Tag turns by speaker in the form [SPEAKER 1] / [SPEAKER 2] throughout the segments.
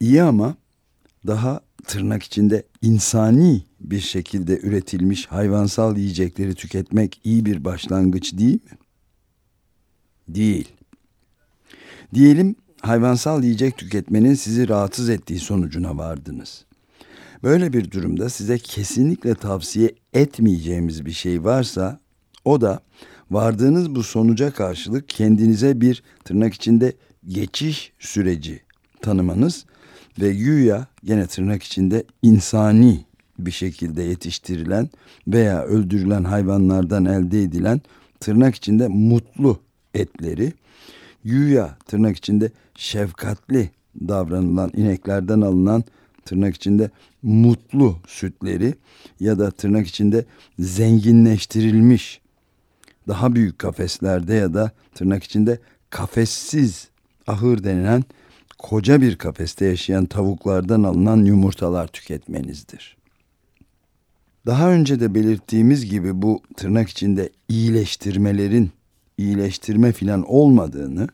[SPEAKER 1] iyi ama daha tırnak içinde insani bir şekilde üretilmiş hayvansal yiyecekleri tüketmek iyi bir başlangıç değil mi? Değil. Diyelim hayvansal yiyecek tüketmenin sizi rahatsız ettiği sonucuna vardınız. Böyle bir durumda size kesinlikle tavsiye etmeyeceğimiz bir şey varsa o da vardığınız bu sonuca karşılık kendinize bir tırnak içinde geçiş süreci tanımanız ve güya gene tırnak içinde insani bir şekilde yetiştirilen veya öldürülen hayvanlardan elde edilen tırnak içinde mutlu etleri güya tırnak içinde şefkatli davranılan ineklerden alınan tırnak içinde mutlu sütleri ya da tırnak içinde zenginleştirilmiş daha büyük kafeslerde ya da tırnak içinde kafessiz ahır denilen koca bir kafeste yaşayan tavuklardan alınan yumurtalar tüketmenizdir. Daha önce de belirttiğimiz gibi bu tırnak içinde iyileştirmelerin iyileştirme filan olmadığını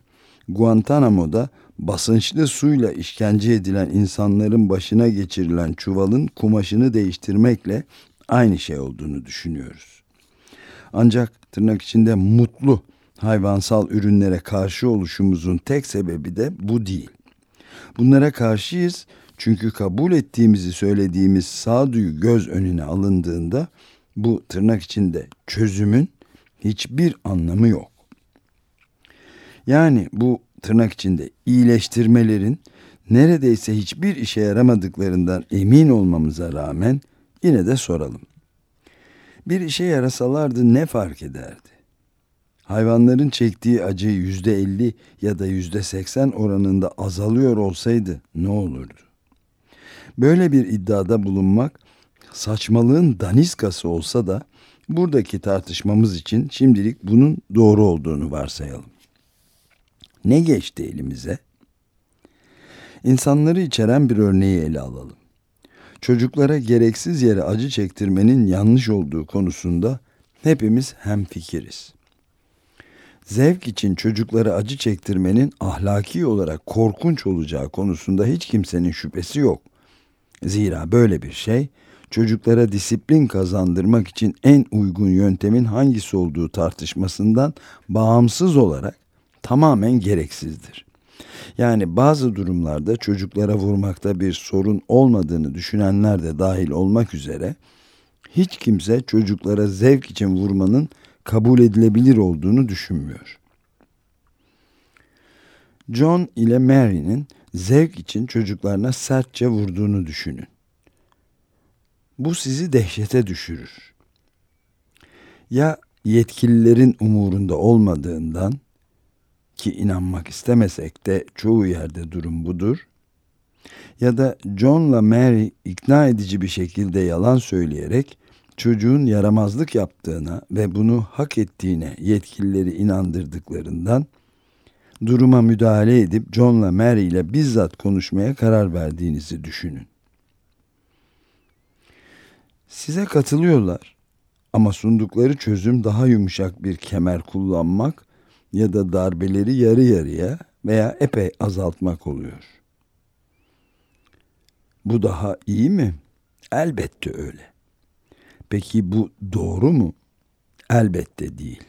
[SPEAKER 1] Guantanamo'da basınçlı suyla işkence edilen insanların başına geçirilen çuvalın kumaşını değiştirmekle aynı şey olduğunu düşünüyoruz. Ancak tırnak içinde mutlu hayvansal ürünlere karşı oluşumuzun tek sebebi de bu değil. Bunlara karşıyız çünkü kabul ettiğimizi söylediğimiz sağduyu göz önüne alındığında bu tırnak içinde çözümün hiçbir anlamı yok. Yani bu tırnak içinde iyileştirmelerin neredeyse hiçbir işe yaramadıklarından emin olmamıza rağmen yine de soralım. Bir işe yarasalardı ne fark ederdi? Hayvanların çektiği acı yüzde elli ya da yüzde seksen oranında azalıyor olsaydı ne olurdu? Böyle bir iddiada bulunmak saçmalığın daniskası olsa da buradaki tartışmamız için şimdilik bunun doğru olduğunu varsayalım. Ne geçti elimize? İnsanları içeren bir örneği ele alalım. Çocuklara gereksiz yere acı çektirmenin yanlış olduğu konusunda hepimiz hemfikiriz. Zevk için çocuklara acı çektirmenin ahlaki olarak korkunç olacağı konusunda hiç kimsenin şüphesi yok. Zira böyle bir şey çocuklara disiplin kazandırmak için en uygun yöntemin hangisi olduğu tartışmasından bağımsız olarak tamamen gereksizdir. Yani bazı durumlarda çocuklara vurmakta bir sorun olmadığını düşünenler de dahil olmak üzere hiç kimse çocuklara zevk için vurmanın kabul edilebilir olduğunu düşünmüyor. John ile Mary'nin zevk için çocuklarına sertçe vurduğunu düşünün. Bu sizi dehşete düşürür. Ya yetkililerin umurunda olmadığından ki inanmak istemesek de çoğu yerde durum budur. Ya da John'la Mary ikna edici bir şekilde yalan söyleyerek çocuğun yaramazlık yaptığına ve bunu hak ettiğine yetkilileri inandırdıklarından duruma müdahale edip John'la Mary ile bizzat konuşmaya karar verdiğinizi düşünün. Size katılıyorlar ama sundukları çözüm daha yumuşak bir kemer kullanmak ya da darbeleri yarı yarıya veya epey azaltmak oluyor. Bu daha iyi mi? Elbette öyle. Peki bu doğru mu? Elbette değil.